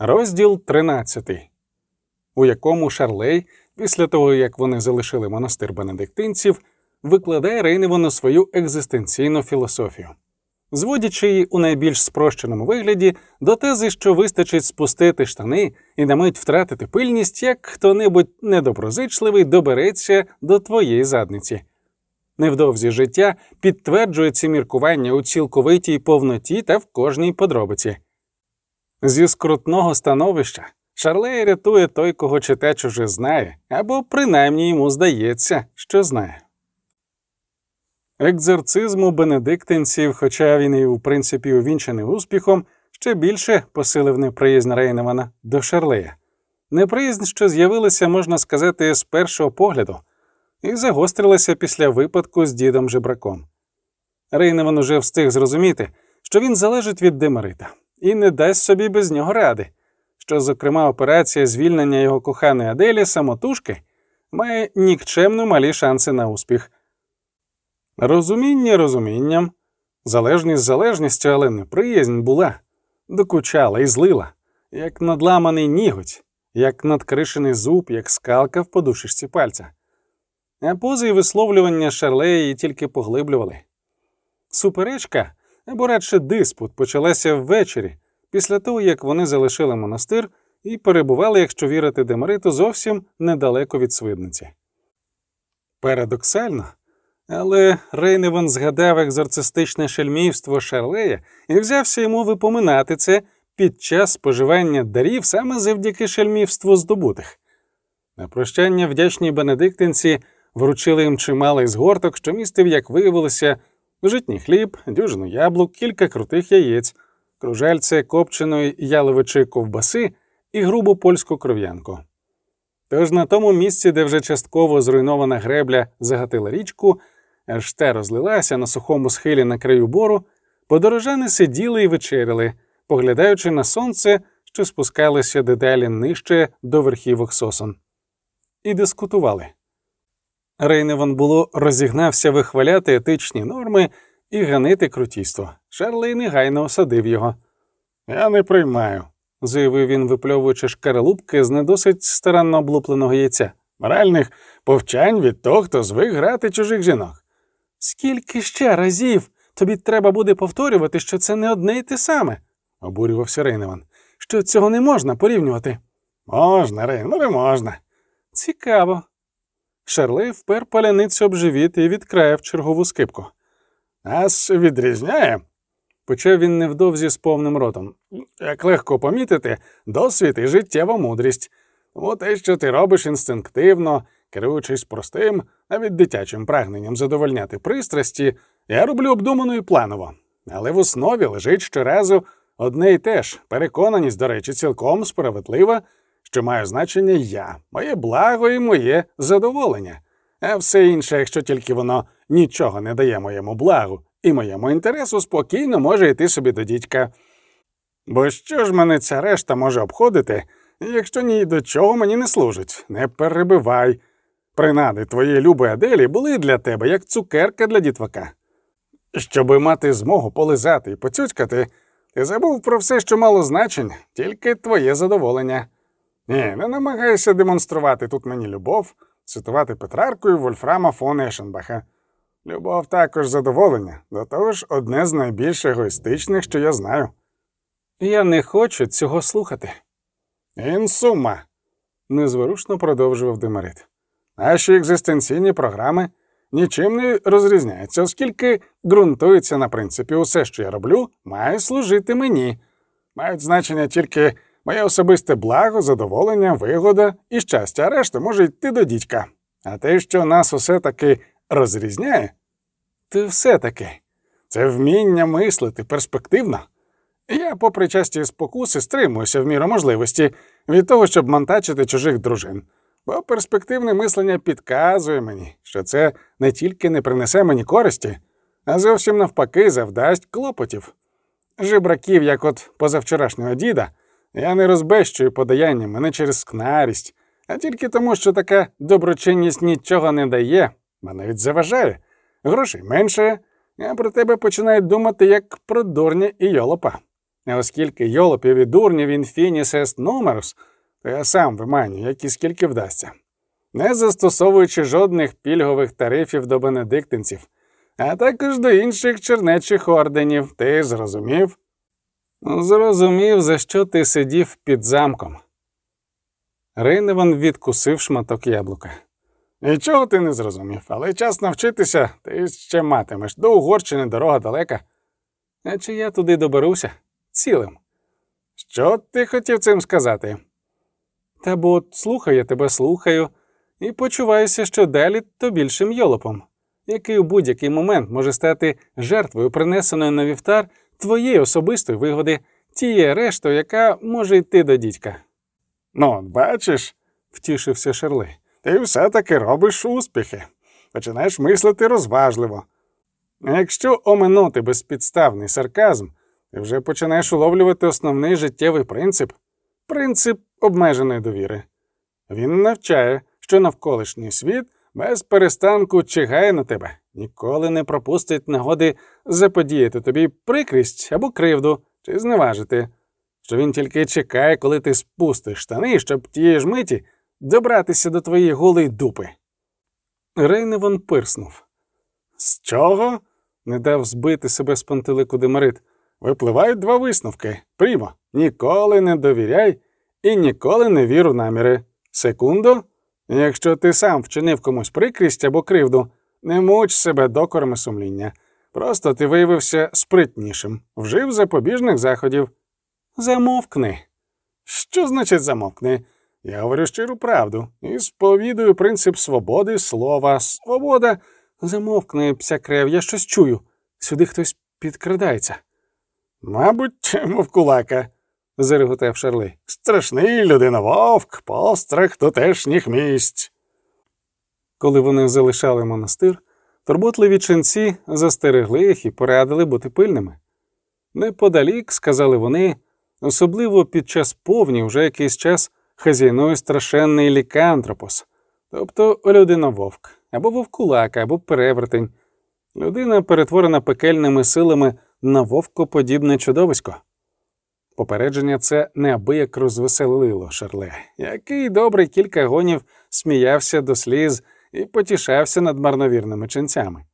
Розділ 13, у якому Шарлей, після того як вони залишили монастир бенедиктинців, викладає Рейневану свою екзистенційну філософію, зводячи її у найбільш спрощеному вигляді до тези, що вистачить спустити штани і на мить втратити пильність, як хто-небудь недоброзичливий добереться до твоєї задниці. Невдовзі життя підтверджує ці міркування у цілковитій повноті та в кожній подробиці. Зі скрутного становища Шарлей рятує той, кого читач уже знає, або принаймні йому здається, що знає. Екзорцизму бенедиктинців, хоча він і в принципі увінчений успіхом, ще більше посилив неприязнь Рейневана до Шарлея. Неприязнь, що з'явилася, можна сказати, з першого погляду, і загострилася після випадку з дідом жебраком. Рейневан уже встиг зрозуміти, що він залежить від Демерита і не дасть собі без нього ради, що, зокрема, операція звільнення його коханої Аделі самотужки має нікчемно малі шанси на успіх. Розуміння розумінням, залежність залежністю, але неприязнь була, докучала і злила, як надламаний ніготь, як надкришений зуб, як скалка в подушечці пальця. А пози й висловлювання Шарлеї тільки поглиблювали. Суперечка або радше диспут почалася ввечері, після того як вони залишили монастир і перебували, якщо вірити Демариту, зовсім недалеко від свидниці. Парадоксально, але Рейневан згадав екзорцистичне шельмівство Шарлея і взявся йому випоминати це під час споживання дарів саме завдяки шельмівству здобутих. На прощання вдячні бенедиктинці вручили їм чималий згорток, що містив, як виявилося, житній хліб, дюжину яблук, кілька крутих яєць, кружальце копченої яловичої ковбаси і грубу польську кров'янку. Тож на тому місці, де вже частково зруйнована гребля загатила річку, аж те розлилася на сухому схилі на краю бору, подорожани сиділи і вечеряли, поглядаючи на сонце, що спускалося дедалі нижче до верхівок сосон, і дискутували. Рейневан було розігнався вихваляти етичні норми і ганити крутійство. Шарлей негайно осадив його. Я не приймаю, заявив він, випльовуючи шкаралупки з недосить старанно облупленого яйця. Моральних повчань від того, хто звик грати чужих жінок. Скільки ще разів тобі треба буде повторювати, що це не одне й те саме, обурювався Рейневан, що цього не можна порівнювати. Можна, Рейн, не можна. Цікаво. Шарлей впер паляницю об живіт і відкраяв чергову скипку. Нас відрізняє, почав він невдовзі з повним ротом. Як легко помітити, досвід і життєва мудрість. Тому те, що ти робиш інстинктивно, керуючись простим, навіть дитячим прагненням задовольняти пристрасті, я роблю обдумано і планово. Але в основі лежить щоразу одне й те ж переконаність, до речі, цілком справедлива, що має значення я, моє благо і моє задоволення, а все інше, якщо тільки воно нічого не дає моєму благу і моєму інтересу, спокійно може йти собі до дідька. Бо що ж мене ця решта може обходити, якщо ні до чого мені не служить, не перебивай. Принади твоєї любої Аделі були для тебе як цукерка для дітвака. Щоби мати змогу полизати і поцюцькати, ти забув про все, що мало значень, тільки твоє задоволення. Ні, не намагайся демонструвати тут мені любов, цитувати Петрарку і Вольфрама фон Ешенбаха. Любов також задоволення, до того ж одне з найбільш егоїстичних, що я знаю. Я не хочу цього слухати. Інсума, незворушно продовжував Демарит. Наші екзистенційні програми нічим не розрізняються, оскільки ґрунтуються на принципі усе, що я роблю, має служити мені. Мають значення тільки моє особисте благо, задоволення, вигода і щастя, а решта може йти до дідька. А те, що нас усе таки розрізняє, то все таки це вміння мислити перспективно. Я, попри часті спокуси, стримуюся в міру можливості від того, щоб монтачити чужих дружин, бо перспективне мислення підказує мені, що це не тільки не принесе мені користі, а зовсім навпаки завдасть клопотів. Жебраків, як от позавчорашнього діда, я не розбещую подаяння мене через скнарість, а тільки тому, що така доброчинність нічого не дає, а навіть заважає. Грошей менше, а про тебе починають думати як про дурня і йолопа. А оскільки йолопів і дурнів інфініс ест нумерус, то я сам виманю, як і скільки вдасться, не застосовуючи жодних пільгових тарифів до бенедиктинців, а також до інших чернечих орденів. Ти зрозумів? Зрозумів, за що ти сидів під замком. Рейневан відкусив шматок яблука. Нічого ти не зрозумів, але час навчитися ти ще матимеш. До Угорщини дорога далека. А чи я туди доберуся? Цілим. Що ти хотів цим сказати? Та бо слухаю я тебе слухаю, і почуваюся, що далі то більшим йолопом, який у будь-який момент може стати жертвою, принесеною на вівтар твоєї особистої вигоди, тієї рештою, яка може йти до дідька. Ну, бачиш, втішився Шерли, ти все-таки робиш успіхи, починаєш мислити розважливо. Якщо оминути безпідставний сарказм, ти вже починаєш уловлювати основний життєвий принцип принцип обмеженої довіри. Він навчає, що навколишній світ без перестанку чигає на тебе, ніколи не пропустить нагоди заподіяти тобі прикрість або кривду чи зневажити, що він тільки чекає, коли ти спустиш штани, щоб тієї ж миті добратися до твоєї голої дупи. Рейневан пирснув. З чого? не дав збити себе з пантелику Демарит. Випливають два висновки. Прімо, ніколи не довіряй і ніколи не вір у наміри. Секундо, якщо ти сам вчинив комусь прикрість або кривду, не муч себе докорами сумління. Просто ти виявився спритнішим, вжив запобіжних заходів. Замовкни. Що значить замовкни? Я говорю щиру правду і сповідую принцип свободи слова. Свобода. Замовкни, пся крев, я щось чую. Сюди хтось підкрадається. Мабуть, мов кулака, зареготав Шарли. Страшний людина вовк, пострах тутешніх місць. Коли вони залишали монастир, турботливі ченці застерегли їх і порадили бути пильними. Неподалік, сказали вони, особливо під час повні вже якийсь час хазяйнує страшенний лікантропос, тобто людина вовк, або вовкулака, або перевертень, людина, перетворена пекельними силами на вовкоподібне чудовисько. Попередження це неабияк розвеселило Шарле, який добре кілька гонів сміявся до сліз і потішався над марновірними ченцями.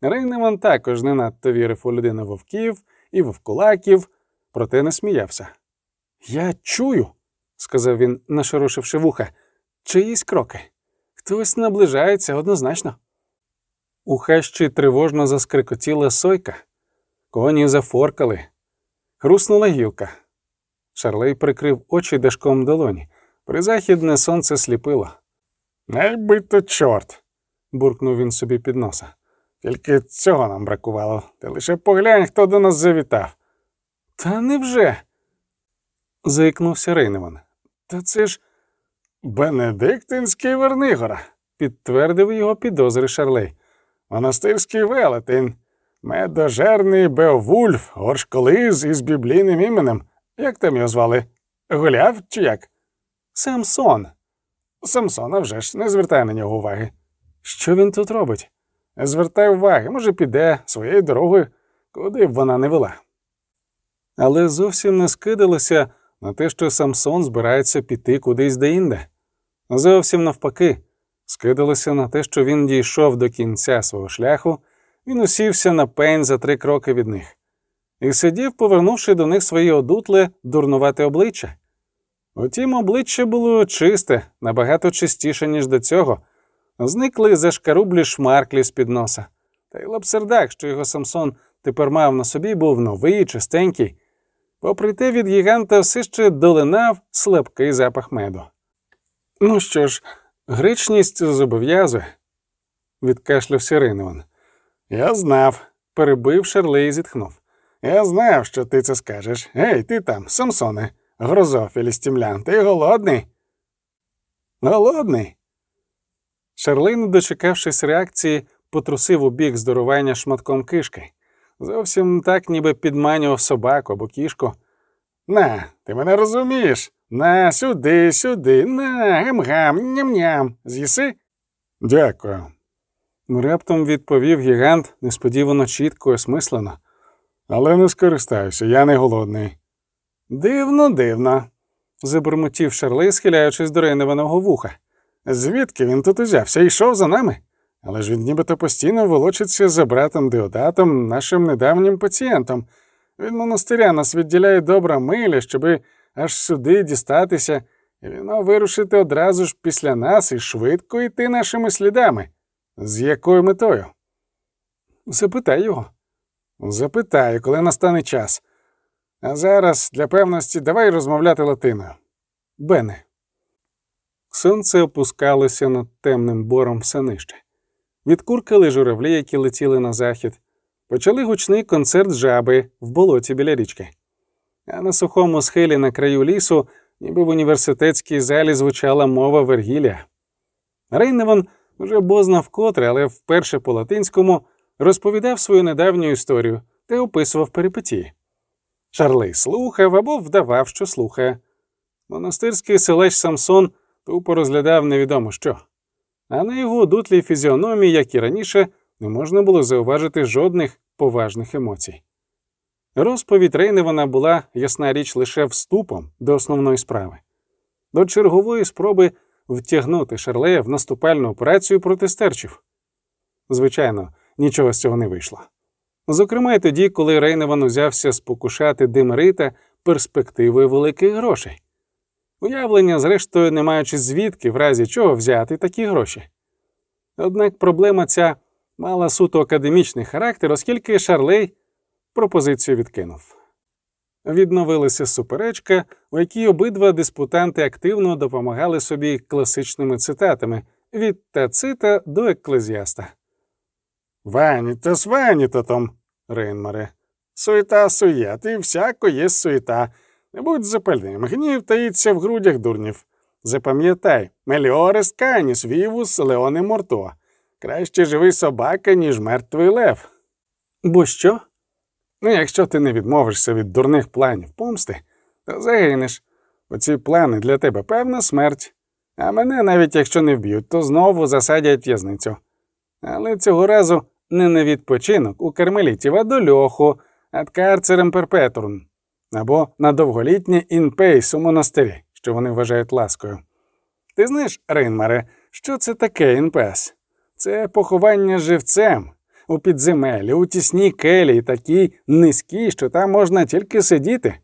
Рейневан також не надто вірив у людину вовків і вовкулаків, проте не сміявся. Я чую, сказав він, нашорошивши вуха, чиїсь кроки. Хтось наближається однозначно. У хащі тривожно заскрикотіла сойка, коні зафоркали, хруснула гілка. Шарлей прикрив очі дашком долоні. Призахідне сонце сліпило. Найби то чорт, буркнув він собі під носа. Тільки цього нам бракувало. Ти лише поглянь, хто до нас завітав. Та невже? заікнувся Рейневан. Та це ж Бенедиктинський Вернигора, підтвердив його підозри Шарлей. Монастирський велетень, медожерний Беовульф, горшколиз із біблійним іменем. Як там його звали? Гуляв чи як? Самсон. Самсона вже ж не звертай на нього уваги. Що він тут робить? Звертай уваги, може, піде своєю дорогою, куди б вона не вела. Але зовсім не скидалося на те, що Самсон збирається піти кудись деінде. Зовсім навпаки, скидалося на те, що він дійшов до кінця свого шляху, він усівся на пень за три кроки від них, і сидів, повернувши до них свої одутле, дурнувате обличчя. Утім, обличчя було чисте, набагато чистіше, ніж до цього. Зникли зашкарублі шмарклі з під носа. Та й лапсердак, що його Самсон тепер мав на собі, був новий, чистенький. Попри те, від гіганта все ще долинав слабкий запах меду. Ну що ж, гречність зобов'язує, відкашлявся Рейневан. Я знав, перебив Шарлей і зітхнув. Я знав, що ти це скажеш. Гей, ти там, Самсоне, грозо філістімлян, ти голодний? Голодний. Шарлей, не дочекавшись реакції, потрусив у бік здорування шматком кишки. Зовсім так, ніби підманював собаку або кішку. На, ти мене розумієш? На, сюди, сюди, на, гам-гам, ням-ням. З'їси? Дякую. Раптом відповів гігант несподівано чітко і осмислено. Але не скористаюся, я не голодний. Дивно, дивно, забурмотів Шарлей, схиляючись до Рейневаного вуха. Звідки він тут узявся? Йшов за нами? Але ж він нібито постійно волочиться за братом Деодатом, нашим недавнім пацієнтом. Від монастиря нас відділяє добра миля, щоби аж сюди дістатися, і він мав вирушити одразу ж після нас і швидко йти нашими слідами. З якою метою? Запитай його. Запитаю, коли настане час. А зараз, для певності, давай розмовляти латиною. Бене. Сонце опускалося над темним бором все нижче. Відкуркали журавлі, які летіли на захід, почали гучний концерт жаби в болоті біля річки. А на сухому схилі на краю лісу, ніби в університетській залі звучала мова Вергілія. Рейневан вже бозна вкотре, але вперше по латинському розповідав свою недавню історію та описував перипетії. Шарлей слухав або вдавав, що слухає. Монастирський селеч Самсон тупо розглядав невідомо що, а на його дутлій фізіономії, як і раніше, не можна було зауважити жодних поважних емоцій. Розповідь Рейневана була, ясна річ, лише вступом до основної справи, до чергової спроби втягнути Шарлея в наступальну операцію проти стерчів. Звичайно, нічого з цього не вийшло. Зокрема, й тоді, коли Рейневан узявся спокушати Демерита перспективою великих грошей. Уявлення, зрештою, не маючи звідки, в разі чого взяти такі гроші. Однак проблема ця мала суто академічний характер, оскільки Шарлей пропозицію відкинув. Відновилася суперечка, у якій обидва диспутанти активно допомагали собі класичними цитатами від Тацита до еклезіаста. Ванітас, ванітатом, Рейнмаре. Суєта суєт, і всяко є суєта. Не будь запальним, гнів таїться в грудях дурнів. Запам'ятай, меліорес каніс, вівус, леоне морто. Краще живий собака, ніж мертвий лев. Бо що? Ну, якщо ти не відмовишся від дурних планів помсти, то загинеш. Оці плани для тебе певна смерть. А мене, навіть якщо не вб'ють, то знову засадять в'язницю. Але цього разу не на відпочинок у кармелітів, а до льоху, ad carcerem perpetuum, або на довголітнє in pace у монастирі, що вони вважають ласкою. Ти знаєш, Рейнмаре, що це таке інпес? Це поховання живцем у підземелі, у тісній келії, такій низькій, що там можна тільки сидіти.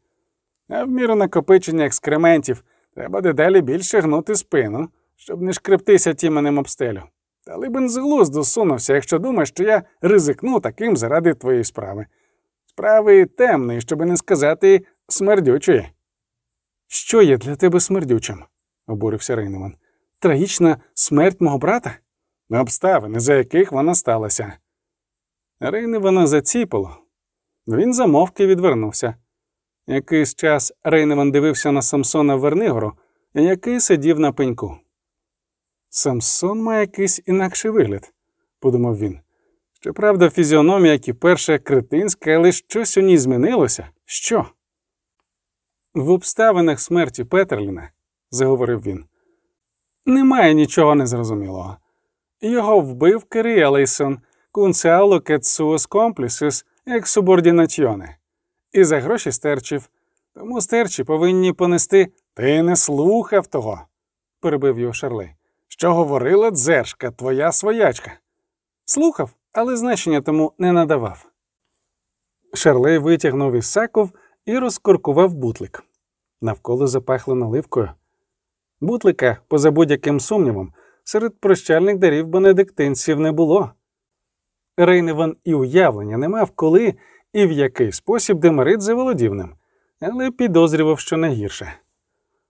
А в міру накопичення екскрементів треба дедалі більше гнути спину, щоб не шкрептися тіменем об стелю. Та либен з сунувся, якщо думаєш, що я ризикну таким заради твоєї справи. Справи темної, щоби не сказати смердючої. Що є для тебе смердючим? обурився Рейнеман. Трагічна смерть мого брата? Обставини, за яких вона сталася. Рейневана заціпало. Він замовки відвернувся. Якийсь час Рейневан дивився на Самсона Вернигору, який сидів на пеньку. Самсон має якийсь інакший вигляд, подумав він. Щоправда, фізіономія, як і перша кретинська, але щось у ній змінилося. Що? В обставинах смерті Петерліна, заговорив він, немає нічого незрозумілого. Його вбив Кері Елейсон, кунцеало кетсуос комплісис як субордінаціоне. І за гроші стерчив. Тому стерчі повинні понести. Ти не слухав того, перебив його Шарлей. Що говорила дзершка, твоя своячка. Слухав, але значення тому не надавав. Шарлей витягнув із саков і розкоркував бутлик. Навколо запахло наливкою. Бутлика, поза будь-яким сумнівом, серед прощальних дарів бенедиктинців не було. Рейневан і уявлення не мав, коли і в який спосіб Демарит заволодів ним, але підозрював, що не гірше.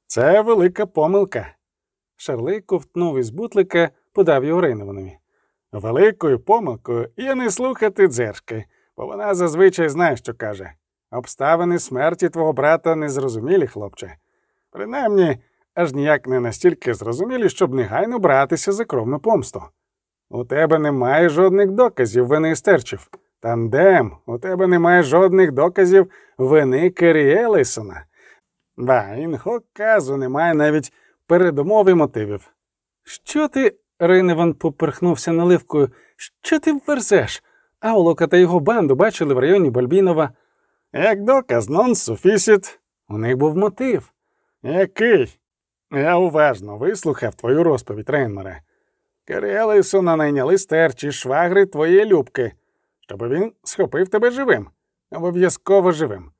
Це велика помилка. Шарлей ковтнув із бутлика, подав його Рейневанові. Великою помилкою є не слухати дзершки, бо вона зазвичай знає, що каже. Обставини смерті твого брата незрозумілі, хлопче. Принаймні, аж ніяк не настільки зрозумілі, щоб негайно братися за кровну помсту. У тебе немає жодних доказів вини стерчів. Тандем, у тебе немає жодних доказів вини Керрі Елейсона. Ба, інхо казу немає навіть передумов і мотивів. Що ти, Рейневан поперхнувся наливкою, що ти верзеш? Аулока та його банду бачили в районі Бальбінова. Як доказ нон суфісіт. У них був мотив. Який? Я уважно вислухав твою розповідь, Рейнмере. Керелисона найняли стерчі швагри твоєї любки, щоб він схопив тебе живим, обов'язково живим.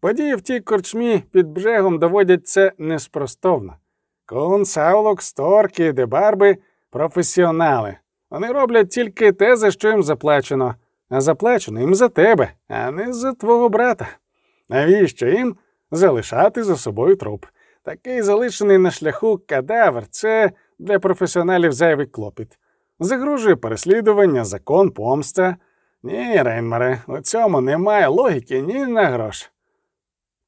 Події в тій корчмі під бжегом доводять це неспростовно. Кун, Саулок, Сторки, Дебарби професіонали. Вони роблять тільки те, за що їм заплачено, а заплачено їм за тебе, а не за твого брата. Навіщо їм залишати за собою труп? Такий залишений на шляху кадавр це для професіоналів зайвий клопіт. Загружує переслідування, закон, помста. Ні, Рейнмаре, у цьому немає логіки ні на грош.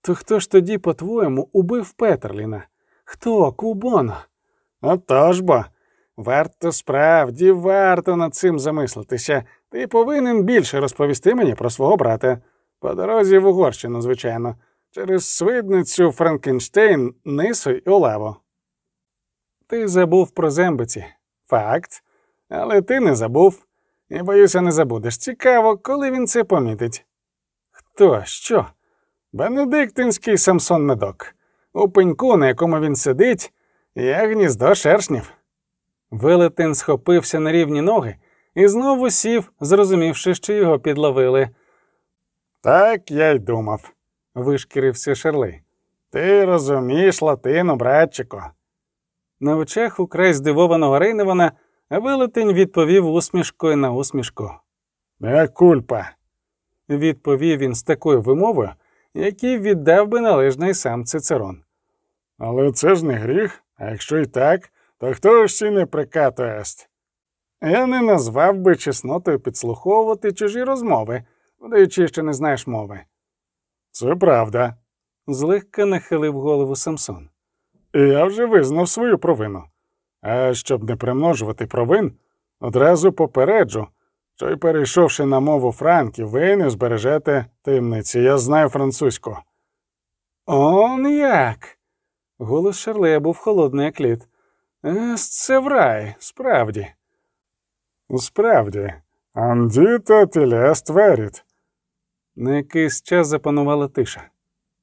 То хто ж тоді, по-твоєму, убив Петерліна? Хто, Кубоно? Отож бо, варто справді, варто над цим замислитися. Ти повинен більше розповісти мені про свого брата. По дорозі в Угорщину, звичайно, через свидницю Франкенштейн, Нису й Олаво. Ти забув про зембиці. Факт. Але ти не забув. І боюся, не забудеш. Цікаво, коли він це помітить. Хто? Що? Бенедиктинський Самсон Медок. У пеньку, на якому він сидить, є гніздо шершнів. Велетен схопився на рівні ноги і знову сів, зрозумівши, що його підловили. Так я й думав. Вишкірився Шерлей. Ти розумієш латину, братчику. На очах украй здивованого Рейневана велетень відповів усмішкою на усмішку. Не кульпа. Відповів він з такою вимовою, якій віддав би належний сам Цицерон. Але це ж не гріх, а якщо й так, то хто ж ще не прикато ест? Я не назвав би чеснотою підслуховувати чужі розмови, вдаючи, що не знаєш мови. Це правда. Злегка нахилив голову Самсон. І я вже визнав свою провину. А щоб не примножувати провин, одразу попереджу, що й перейшовши на мову франків, ви не збережете таємниці. Я знаю французьку. Он як? Голос Шарлея був холодний, як лід. «Е, Це в рай, справді. Справді, андіта тілест веріт. На якийсь час запанувала тиша.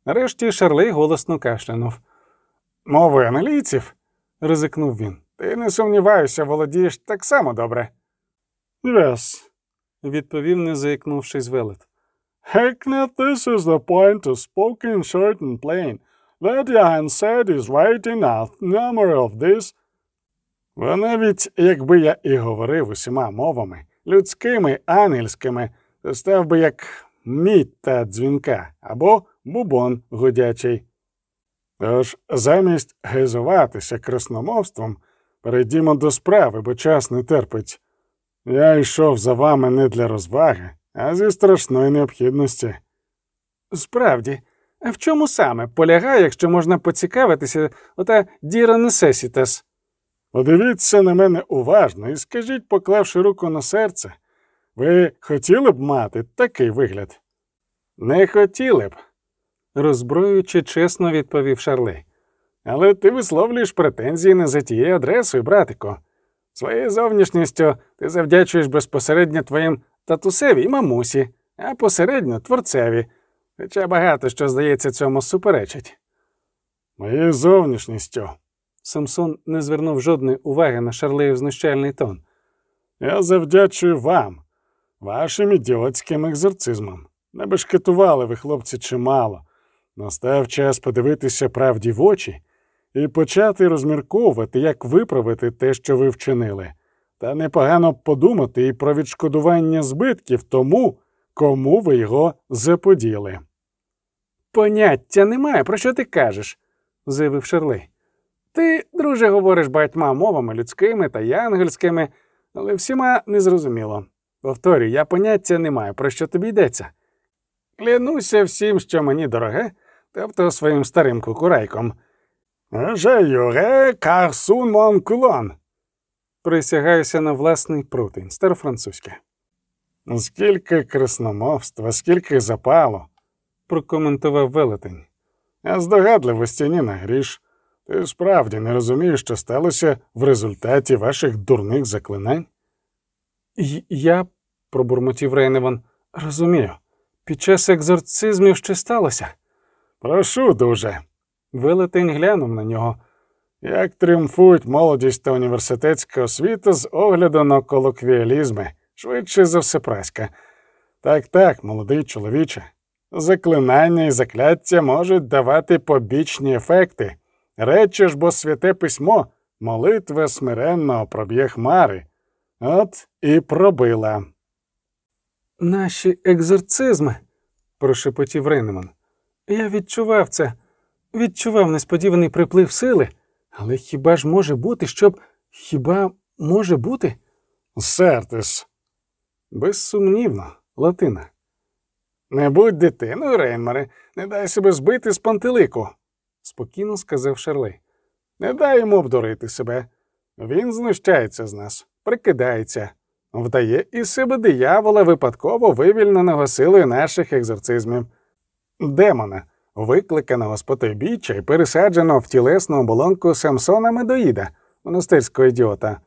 Нарешті Шарлей голосно кашлянув. Мови англійців, Ризикнув він. ти не сумніваюся, володієш так само добре. Yes. Відповів, не заікнувшись велет. Hackney, this is the point to spoken short and plain. That Johan said is right enough. Number of this. Бо навіть якби я і говорив усіма мовами, людськими, ангельськими, то став би як мідь та дзвінка або бубон гудячий. Тож замість гизуватися красномовством, перейдімо до справи, бо час не терпить. Я йшов за вами не для розваги, а зі страшної необхідності. Справді, а в чому саме полягає, якщо можна поцікавитися, ота діра несесітас? Подивіться на мене уважно і скажіть, поклавши руку на серце, ви хотіли б мати такий вигляд? Не хотіли б, роззброюючи чесно відповів Шарлей. але ти висловлюєш претензії не за тією адресою, братико. Своєю зовнішністю ти завдячуєш безпосередньо твоїм татусеві і мамусі, а посередньо творцеві, хоча багато що, здається, цьому суперечить. Моєю зовнішністю. Самсон не звернув жодної уваги на Шарлеїв знущальний тон. Я завдячую вам, вашим ідіотським екзорцизмам. Не бешкетували ви, хлопці, чимало. Настав час подивитися правді в очі і почати розмірковувати, як виправити те, що ви вчинили. Та непогано б подумати і про відшкодування збитків тому, кому ви його заподіли. Поняття немає, про що ти кажеш, заявив Шарлей. Ти, друже, говориш багатьма мовами людськими та янгельськими, але всіма незрозуміло. Повторюю, я поняття не маю, про що тобі йдеться. Клянуся всім, що мені дороге, тобто своїм старим кукурайком. «Je юре карсун мон кулон. Присягаюся на власний прутень, старофранцузьке, Скільки красномовства, скільки запалу. прокоментував велетень. А здогадливості ні на гріш. Ти справді не розумієш, що сталося в результаті ваших дурних заклинань? Я пробурмотів Рейневан. Розумію. Під час екзорцизмів що сталося? Прошу дуже. Велетень глянув на нього. Як тріумфують молодість та університетська освіта з огляду на колоквіалізми, швидше за все праська. Так, так, молодий чоловіче. Заклинання і закляття можуть давати побічні ефекти. Речі ж бо святе письмо, молитва смиренного проб'є хмари. От і пробила. Наші екзорцизми, прошепотів Рейнеман. Я відчував це, відчував несподіваний приплив сили, але хіба ж може бути, щоб. Хіба може бути? Сертис. Безсумнівно, Латина. Не будь дитиною, Рейнмаре, не дай себе збити з пантелику. спокійно сказав Шарлей. Не дай йому обдурити себе. Він знущається з нас, прикидається, вдає із себе диявола випадково вивільненого силою наших екзорцизмів. Демона, викликаного з потойбіччя і пересадженого в тілесну оболонку Самсона Медоїда, монастирського ідіота.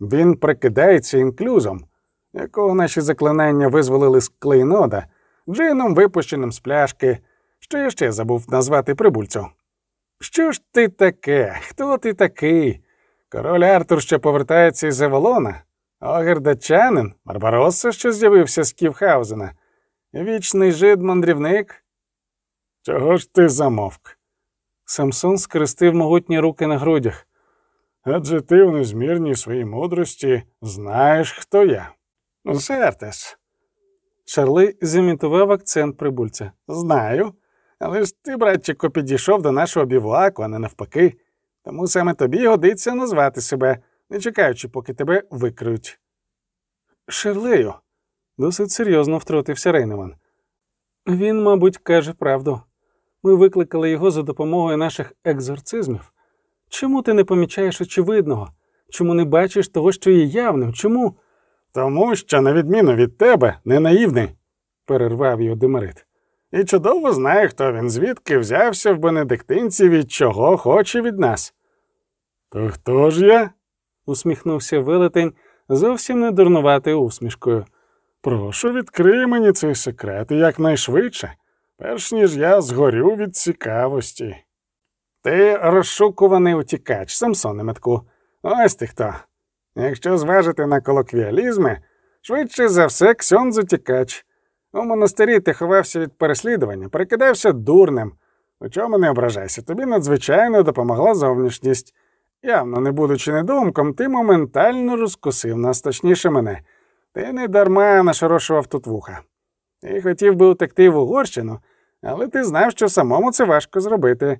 Він прикидається інклюзом, якого наші заклинання визволили з клейнода, джином, випущеним з пляшки, що я ще забув назвати прибульцю. Що ж ти таке? Хто ти такий? Король Артур, що повертається із Авалона? Огердачанин? Барбаросса, що з'явився з Ківхаузена? Вічний жид мандрівник? Чого ж ти замовк? Самсон скрестив могутні руки на грудях. Адже ти в незмірній своїй мудрості знаєш, хто я. Сертес, Шарлей зімітував акцент прибульця. знаю. Але ж ти, братчику, підійшов до нашого бівуаку, а не навпаки. Тому саме тобі годиться назвати себе, не чекаючи, поки тебе викриють. Шерлею, досить серйозно втрутився Рейневан. Він, мабуть, каже правду. Ми викликали його за допомогою наших екзорцизмів. Чому ти не помічаєш очевидного? Чому не бачиш того, що є явним? Чому? Тому що, на відміну від тебе, не наївний, перервав його Демерит. і чудово знає, хто він, звідки взявся в бенедиктинці, від чого хоче від нас. То хто ж я? усміхнувся велетень зовсім не дурнуватою усмішкою. Прошу, відкрий мені цей секрет якнайшвидше, перш ніж я згорю від цікавості. Ти розшукуваний утікач, Самсоне метку. Ось ти хто. Якщо зважити на колоквіалізми, швидше за все ксьон утікач. У монастирі ти ховався від переслідування, перекидався дурним. У чому не ображайся, тобі надзвичайно допомогла зовнішність. Явно не будучи недумком, ти моментально розкусив нас, точніше мене. Ти не дарма нашорошував тут вуха. Ти хотів би утекти в Угорщину, але ти знав, що самому це важко зробити.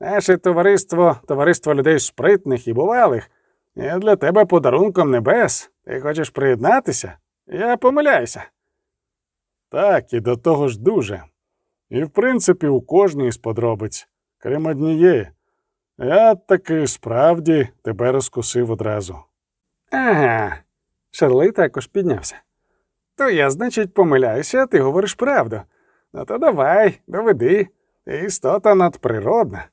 Наше товариство, товариство людей спритних і бувалих, є для тебе подарунком небес. Ти хочеш приєднатися? Я помиляюся. Так, і до того ж дуже. І в принципі у кожній з подробиць, крім однієї. Я таки справді тебе розкусив одразу. Ага. Шарлей також піднявся. То я, значить, помиляюся, ти говориш правду. Ну то давай, доведи. Істота надприродна.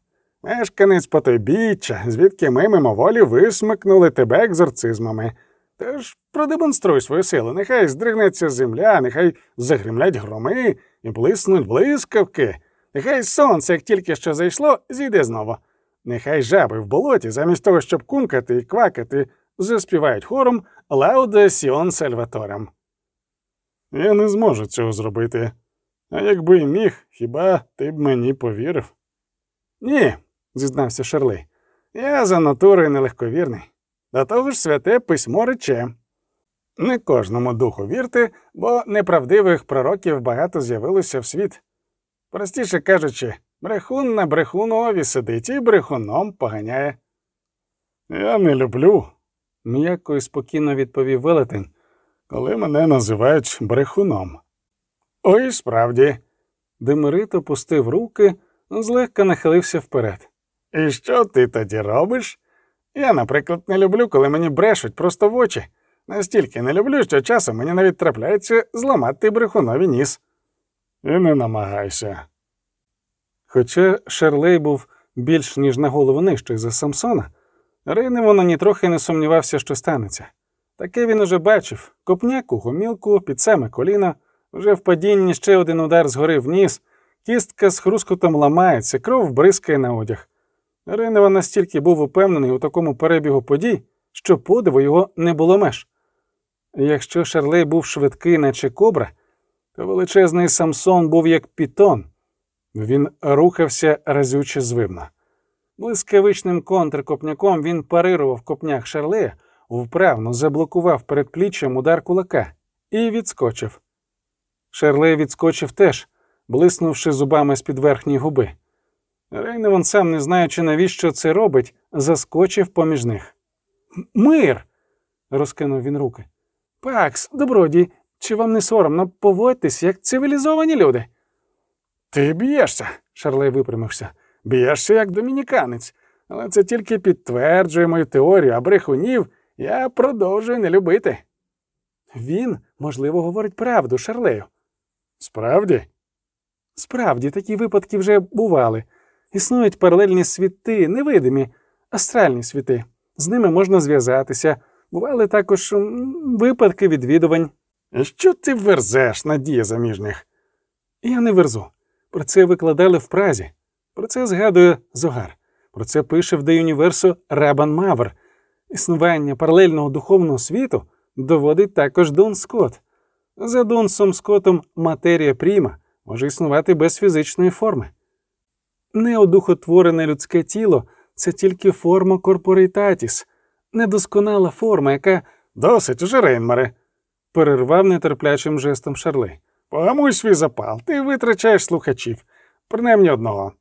Мешканець потойбіччя, звідки ми мимоволі висмикнули тебе екзорцизмами. Тож продемонструй свою силу, нехай здригнеться земля, нехай загримлять громи і блиснуть блискавки, нехай сонце, як тільки що зайшло, зійде знову. Нехай жаби в болоті, замість того, щоб кумкати і квакати, заспівають хором Lauda Sion Salvatorem. Я не зможу цього зробити. А якби й міг, хіба ти б мені повірив? Ні, зізнався Шарлей. Я за натурою нелегковірний. До того ж святе письмо рече. Не кожному духу вірте, бо неправдивих пророків багато з'явилося в світ. Простіше кажучи, брехун на брехунові сидить і брехуном поганяє. Я не люблю, М'яко і спокійно відповів велетень. коли мене називають брехуном. Ой, справді. Демерит опустив руки, злегка нахилився вперед. І що ти тоді робиш? Я, наприклад, не люблю, коли мені брешуть просто в очі. Настільки не люблю, що часом мені навіть трапляється зламати брехунові ніс. І не намагайся. Хоча Шерлей був більш ніж на голову нижчий за Самсона, Рейневон нітрохи не сумнівався, що станеться. Таке він уже бачив копняк у гомілку під саме коліно, вже в падінні ще один удар згори вниз, кістка з хрускотом ламається, кров бризкає на одяг. Ринева настільки був упевнений у такому перебігу подій, що подиву його не було меж. Якщо Шарлей був швидкий, наче кобра, то величезний Самсон був як пітон. Він рухався разюче звивно. Блискавичним контркопняком він парирував копнях Шарлея, вправно заблокував перед пліччям удар кулака і відскочив. Шарлей відскочив теж, блиснувши зубами з-під верхньої губи. Рейневан, сам не знаючи, навіщо це робить, заскочив поміж них. Мир. розкинув він руки. Пакс, добродій, чи вам не соромно поводьтесь, як цивілізовані люди? Ти б'єшся, Шарлей випрямився. б'єшся як домініканець, але це тільки підтверджує мою теорію, а брехунів я продовжую не любити. Він, можливо, говорить правду, Шарлею. Справді? Справді, такі випадки вже бували. Існують паралельні світи, невидимі, астральні світи. З ними можна зв'язатися. Бували також випадки відвідувань. Що ти верзеш, надія заміжніх? Я не верзу. Про це викладали в Празі. Про це згадує Зогар. Про це пише в де Рабан Мавр. Існування паралельного духовного світу доводить також Дон Скотт. За Донсом Скоттом матерія пріма може існувати без фізичної форми. Неодухотворене людське тіло це тільки форма корпоритатіс, недосконала форма, яка Досить уже, Рейнмаре. перервав нетерплячим жестом Шарли. Погамуй свій запал, ти витрачаєш слухачів, принаймні одного.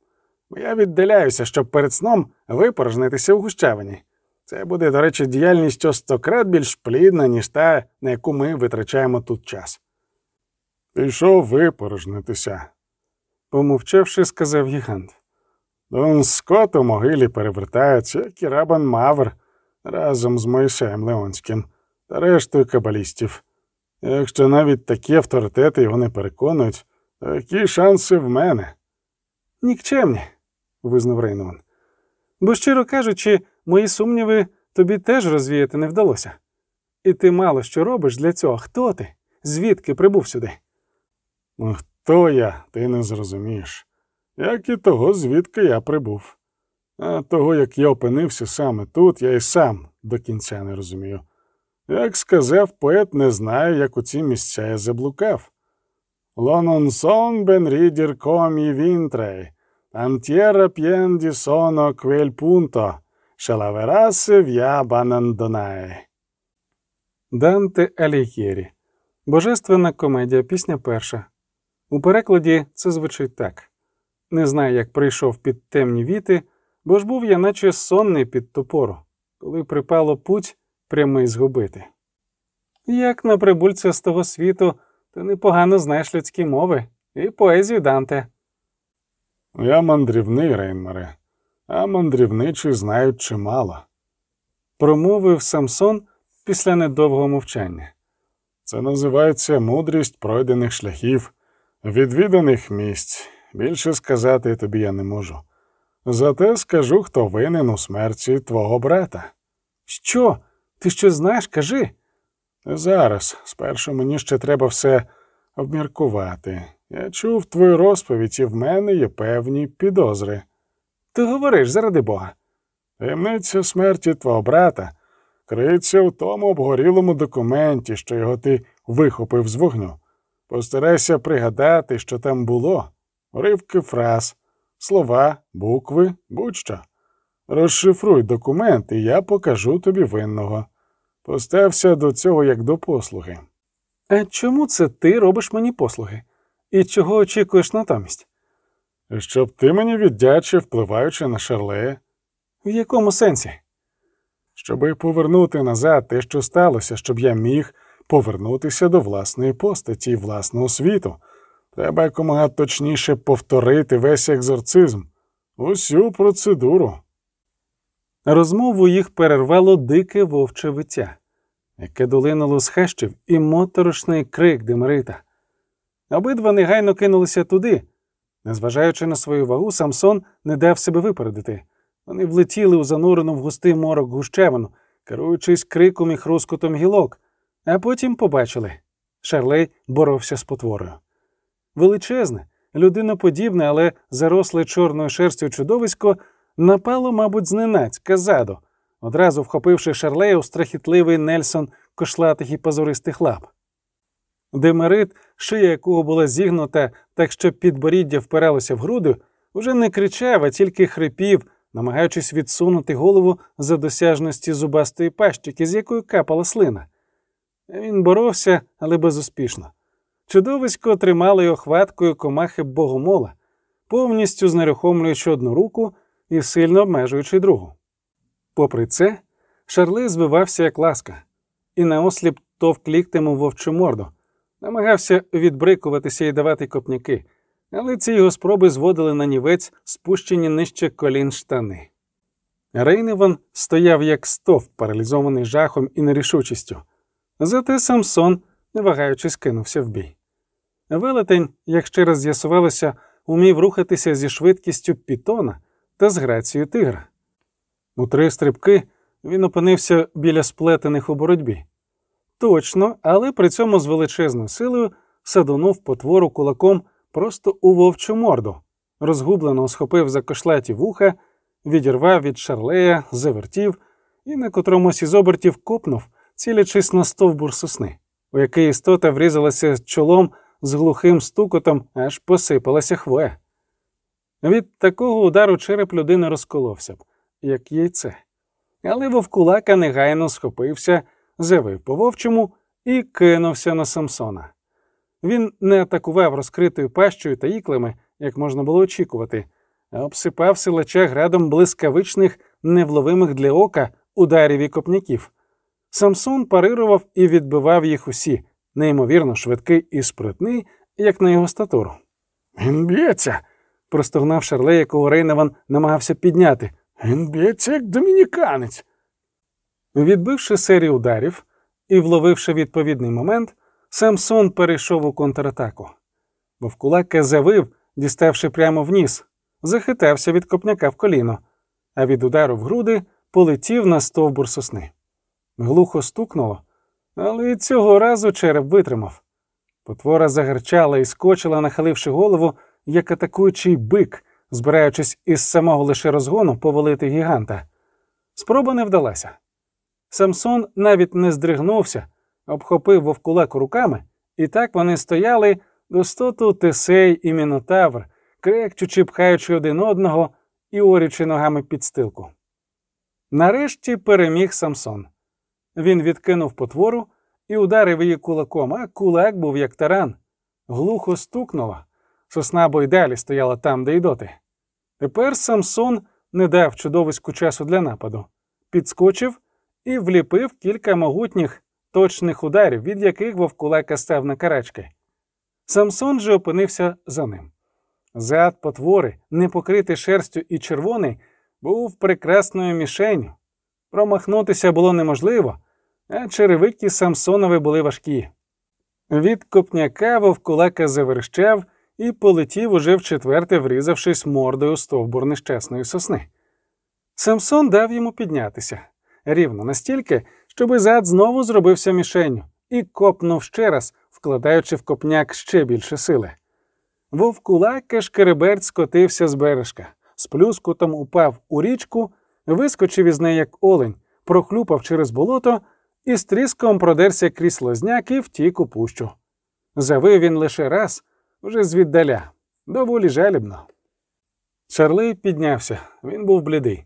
Бо я віддаляюся, щоб перед сном випорожнитися у гущавині. Це буде, до речі, діяльність стократ більш плідна, ніж та, на яку ми витрачаємо тут час. Пішов випорожнитися, Помовчавши, сказав гігант. Дон Скот у могилі перевертається, як і Рабан Мавр разом з Моїсеєм Леонським та рештою кабалістів. Якщо навіть такі авторитети його не переконують, то які шанси в мене? Нікчемні, визнав Рейнован. Бо, щиро кажучи, мої сумніви тобі теж розвіяти не вдалося. І ти мало що робиш для цього. Хто ти? Звідки прибув сюди? Хто я, ти не зрозумієш, як і того, звідки я прибув. А того, як я опинився саме тут, я і сам до кінця не розумію. Як сказав поет, не знаю, як у ці місця я заблукав. Лононсон бен рідір комі вінтрей, антєра п'єн ді соно квель пунто, шалаверасе в'я банандонае. Данте Алігєрі. Божественна комедія, пісня перша. У перекладі це звучить так. Не знаю, як прийшов під темні віти, бо ж був я наче сонний під топору, коли припало путь прямий згубити. Як на прибульця з того світу, ти непогано знаєш людські мови і поезію Данте. Я мандрівний, Рейнмаре, а мандрівничі знають чимало. Промовив Самсон після недовгого мовчання. Це називається мудрість пройдених шляхів, відвіданих місць. Більше сказати тобі я не можу. Зате скажу, хто винен у смерті твого брата. Що? Ти що знаєш, кажи? Зараз, спершу мені ще треба все обміркувати. Я чув твою розповідь, і в мене є певні підозри. Ти говориш заради Бога. Таємниця смерті твого брата криється в тому обгорілому документі, що його ти вихопив з вогню. Постарайся пригадати, що там було. Уривки фраз, слова, букви, будь-що. Розшифруй документ, і я покажу тобі винного. Постався до цього як до послуги. А чому це ти робиш мені послуги? І чого очікуєш натомість? Щоб ти мені віддячив, впливаючи на Шарлея, В якому сенсі? щоби повернути назад те, що сталося, щоб я міг повернутися до власної постаті і власного світу. Треба якомога точніше повторити весь екзорцизм, усю процедуру. Розмову їх перервало дике вовче виття, яке долинуло з хещів і моторошний крик Демерита. Обидва негайно кинулися туди. Незважаючи на свою вагу, Самсон не дав себе випередити. Вони влетіли у занурену в густий морок гущевину, керуючись криком і хрускотом гілок, а потім побачили Шарлей боровся з потворою. Величезне, людиноподібне, але заросле чорною шерстю чудовисько напало, мабуть, зненацька ззаду, одразу вхопивши Шарлея у страхітливий Нельсон кошлатих і позористих лап. Демерит, шия якого була зігнута, так що підборіддя впиралося в груди, уже не кричав, а тільки хрипів, намагаючись відсунути голову за досяжності зубастої пащики, з якої капала слина. Він боровся, але безуспішно. Чудовисько тримало його хваткою комахи богомола, повністю знерухомлюючи одну руку і сильно обмежуючи другу. Попри це, Шарли звивався як ласка, і наосліп товк ліктем вовчу морду, намагався відбрикуватися і давати копняки, але ці його спроби зводили на нівець спущені нижче колін штани. Рейневан стояв як стовп, паралізований жахом і нерішучістю. Зате Самсон, не вагаючись, кинувся в бій. Велетень, як ще раз з'ясувалося, умів рухатися зі швидкістю пітона та з грацією тигра. У три стрибки він опинився біля сплетених у боротьбі. Точно, але при цьому з величезною силою садонув потвору кулаком просто у вовчу морду, розгублено схопив за кошлаті вуха, відірвав від шарлея, завертів і на котромусь із обертів копнув, цілячись на стовбур сосни, у який істота врізалася чолом з глухим стукотом, аж посипалася хвоя. Від такого удару череп людини розколовся б, як яйце. Але вовкулака негайно схопився, завив по вовчому і кинувся на Самсона. Він не атакував розкритою пащою та іклами, як можна було очікувати, а обсипав силача градом блискавичних, невловимих для ока ударів і копняків. Самсон парирував і відбивав їх усі, неймовірно швидкий і спритний, як на його статуру. Він б'ється, простогнав Шарлей, якого Рейневан намагався підняти. Він б'ється, як домініканець. Відбивши серію ударів і вловивши відповідний момент, Самсон перейшов у контратаку. Вовкулака завив, діставши прямо в ніс, захитався від копняка в коліно, а від удару в груди полетів на стовбур сосни. Глухо стукнуло, але і цього разу череп витримав. Потвора загарчала і скочила, нахиливши голову, як атакуючий бик, збираючись із самого лише розгону повалити гіганта. Спроба не вдалася. Самсон навіть не здригнувся, обхопив вовкулаку руками, і так вони стояли до стоту Тесей і Мінотавр, крекчучи, пхаючи один одного і орючи ногами під стилку. Нарешті переміг Самсон. Він відкинув потвору і ударив її кулаком, а кулак був як таран. Глухо стукнуло. Сосна бо й далі стояла там, де й доти. Тепер Самсон не дав чудовиську часу для нападу, підскочив і вліпив кілька могутніх точних ударів, від яких вовкулака став на карачки. Самсон же опинився за ним. Зад потвори, не покритий шерстю і червоний, був прекрасною мішенью. Промахнутися було неможливо, а черевики Самсонові були важкі. Від копняка вовкулака заверщав і полетів уже вчетверте, врізавшись мордою стовбур нещасної сосни. Самсон дав йому піднятися рівно настільки, щоби зад знову зробився мішенню і копнув ще раз, вкладаючи в копняк ще більше сили. Вовкулака шкереберть скотився з бережка, з плюскотом упав у річку, вискочив із неї як олень, прохлюпав через болото і з тріском продерся крізь лозняк і втік у пущу. Завив він лише раз, вже звіддаля, доволі жалібно. Чарлей піднявся, він був блідий.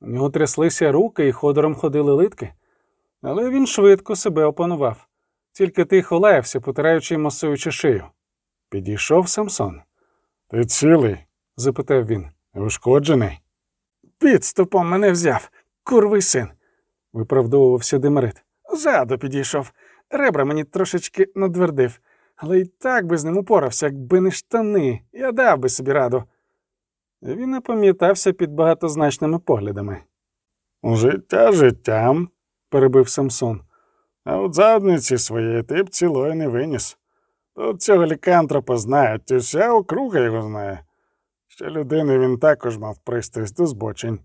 У нього тряслися руки і ходором ходили литки, але він швидко себе опанував, тільки тихо лаявся, потираючи й масуючи шию. Підійшов Самсон. Ти цілий? запитав він. Ушкоджений? Підступом мене взяв, курвий син, виправдовувався Демерит. Ззаду підійшов. Ребра мені трошечки надвердив, але й так би з ним упорався, якби не штани, я дав би собі раду. Він опам'ятався під багатозначними поглядами. Життя життям, перебив Самсон. а от задниці своєї ти б цілої не виніс. Тут цього лікантропа знають, і вся округа його знає. Ще людини він також мав пристрасть до збочень,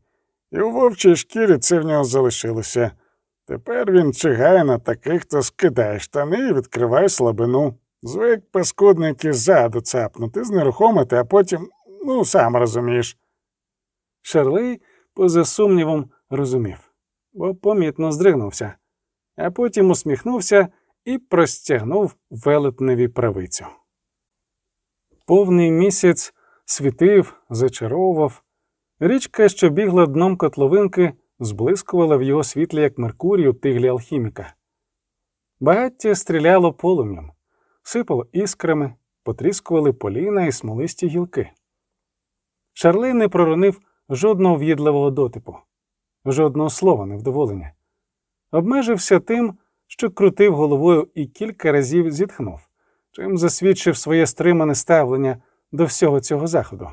і у вовчій шкірі це в нього залишилося. Тепер він чигає на таких, хто скидає штани і відкриває слабину. Звик паскудники ззаду цапнути, знерухомити, а потім, ну, сам розумієш. Шарлей, поза сумнівом, розумів, бо помітно здригнувся, а потім усміхнувся і простягнув велетневі правицю. Повний місяць світив, зачаровував. Річка, що бігла дном котловинки, зблискувала в його світлі, як Меркурій у тиглі алхіміка. Багаття стріляло полум'ям, сипало іскрами, потріскували поліна і смолисті гілки. Шарлей не проронив жодного в'їдливого дотипу, жодного слова невдоволення. Обмежився тим, що крутив головою і кілька разів зітхнув, чим засвідчив своє стримане ставлення до всього цього заходу.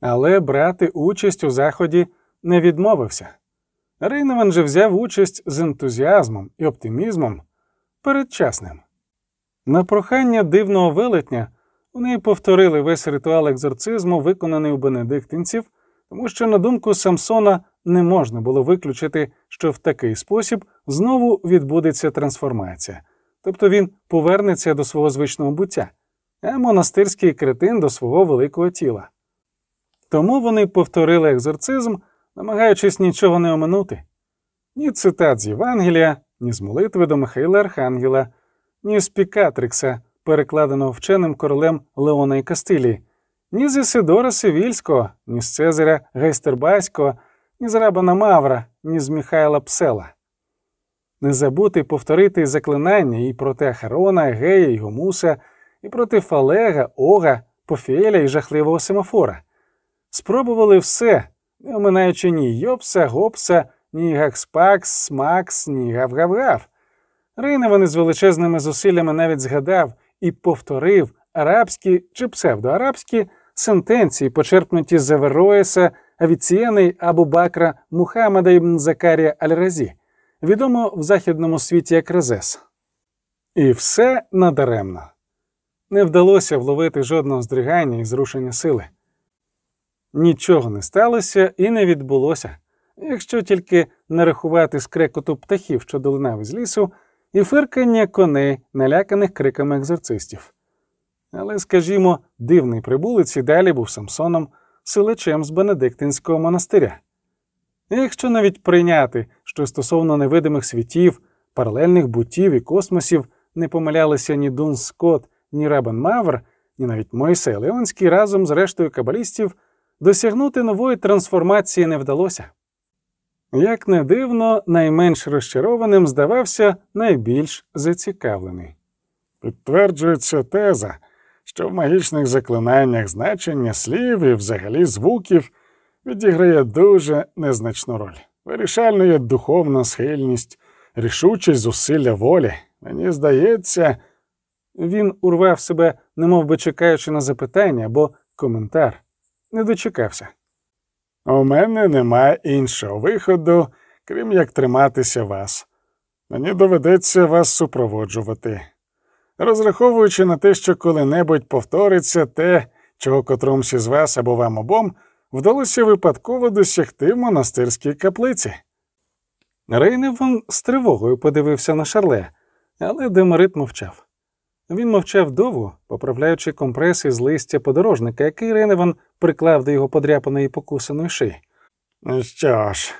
Але брати участь у заході не відмовився. Рейневан же взяв участь з ентузіазмом і оптимізмом передчасним. На прохання дивного велетня вони повторили весь ритуал екзорцизму, виконаний у бенедиктинців, тому що, на думку Самсона, не можна було виключити, що в такий спосіб знову відбудеться трансформація, тобто він повернеться до свого звичного буття, а монастирський кретин до свого великого тіла. Тому вони повторили екзорцизм, намагаючись нічого не оминути. Ні цитат з Євангелія, ні з молитви до Михайла Архангела, ні з Пікатрикса, перекладеного вченим королем Леона і Кастилії, ні з Ісидора Сивільського, ні з Цезаря Гайстербайського, ні з Рабана Мавра, ні з Михайла Псела. Не забути повторити заклинання і проти Ахарона, Гея і Гомуса, і проти Фалега, Ога, Пофіеля і жахливого семафора. Спробували все, оминаючи ні Йопса, Гопса, ні Гакспакс, Смакс, ні Гавгавгав. Рейневан із величезними зусиллями навіть згадав і повторив арабські чи псевдоарабські сентенції, почерпнуті з Авероеса, Авіцієни абу Бакра Мухаммада ібн Закарія Аль-Разі, відомо в західному світі як Резес. І все надаремно. Не вдалося вловити жодного здригання і зрушення сили. Нічого не сталося і не відбулося, якщо тільки не рахувати скрекоту птахів, що долинав із лісу, і фиркання коней, наляканих криками екзорцистів. Але, скажімо, дивний прибулець і далі був Самсоном, селечем з Бенедиктинського монастиря. Якщо навіть прийняти, що стосовно невидимих світів, паралельних бутів і космосів не помилялися ні Дун Скотт, ні Рабен Мавр, ні навіть Мойсей Леонський разом з рештою кабалістів, досягнути нової трансформації не вдалося. Як не дивно, найменш розчарованим здавався найбільш зацікавлений. Підтверджується теза, що в магічних заклинаннях значення слів і взагалі звуків відіграє дуже незначну роль. Вирішальною є духовна схильність, рішучість зусилля волі. Мені здається, Він урвав себе, немов би чекаючи на запитання або коментар, не дочекався. у мене немає іншого виходу, крім як триматися вас. Мені доведеться вас супроводжувати, розраховуючи на те, що коли-небудь повториться те, чого котромусь із вас або вам обом вдалося випадково досягти в монастирській каплиці. Рейневан з тривогою подивився на Шарле, але Деморит мовчав. Він мовчав довго, поправляючи компреси з листя подорожника, який Рейневан приклав до його подряпаної покусаної шиї. Ну Що ж,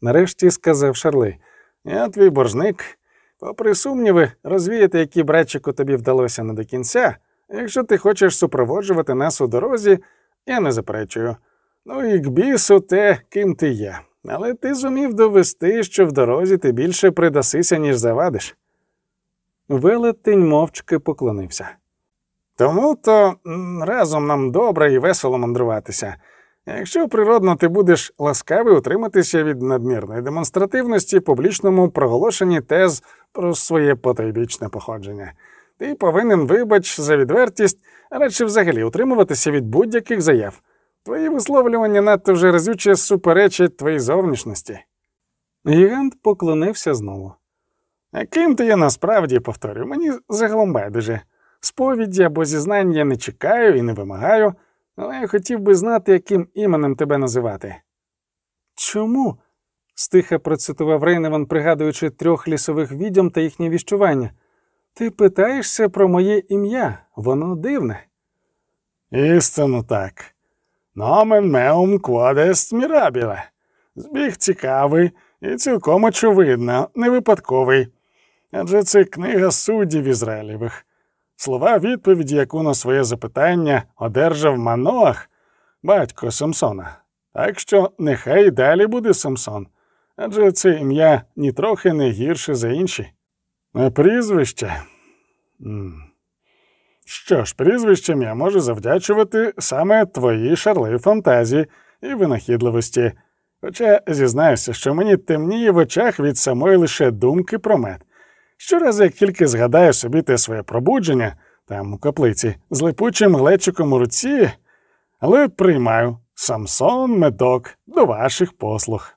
Нарешті сказав Шарлей. я твій боржник. Попри сумніви, розвіяти, які братчику тобі вдалося не до кінця. Якщо ти хочеш супроводжувати нас у дорозі, я не заперечую. Ну і к бісу те, ким ти є. Але ти зумів довести, що в дорозі ти більше придасися, ніж завадиш. Велетень мовчки поклонився. Тому то разом нам добре і весело мандруватися. Якщо природно ти будеш ласкавий утриматися від надмірної демонстративності в публічному проголошенні тез про своє потойбічне походження, ти повинен, вибач, за відвертість, а радше взагалі утримуватися від будь-яких заяв. Твої висловлювання надто вже разюче суперечать твоїй зовнішності. Гігант поклонився знову. Ким ти є насправді, повторюю, мені загалом байдуже. Сповіді або зізнань я не чекаю і не вимагаю, але я хотів би знати, яким іменем тебе називати. Чому? стиха процитував Рейневан, пригадуючи трьох лісових відьом та їхнє віщування. Ти питаєшся про моє ім'я, воно дивне. Істинно так. Номен меум квадест мірабіле. Збіг цікавий і цілком очевидно, не випадковий. Адже це книга суддів Ізраїлєвих. Слова відповіді, яку на своє запитання одержав Маноах, батько Самсона. Так що нехай далі буде Самсон, адже це ім'я нітрохи не гірше за інші. А прізвище. Що ж, прізвищем я можу завдячувати саме твоїй шарливій фантазії і винахідливості. Хоча зізнаюся, що мені темніє в очах від самої лише думки про мед. Щоразу, як тільки згадаю собі те своє пробудження, там у каплиці, з липучим глечиком у руці, але приймаю Самсон медок до ваших послуг.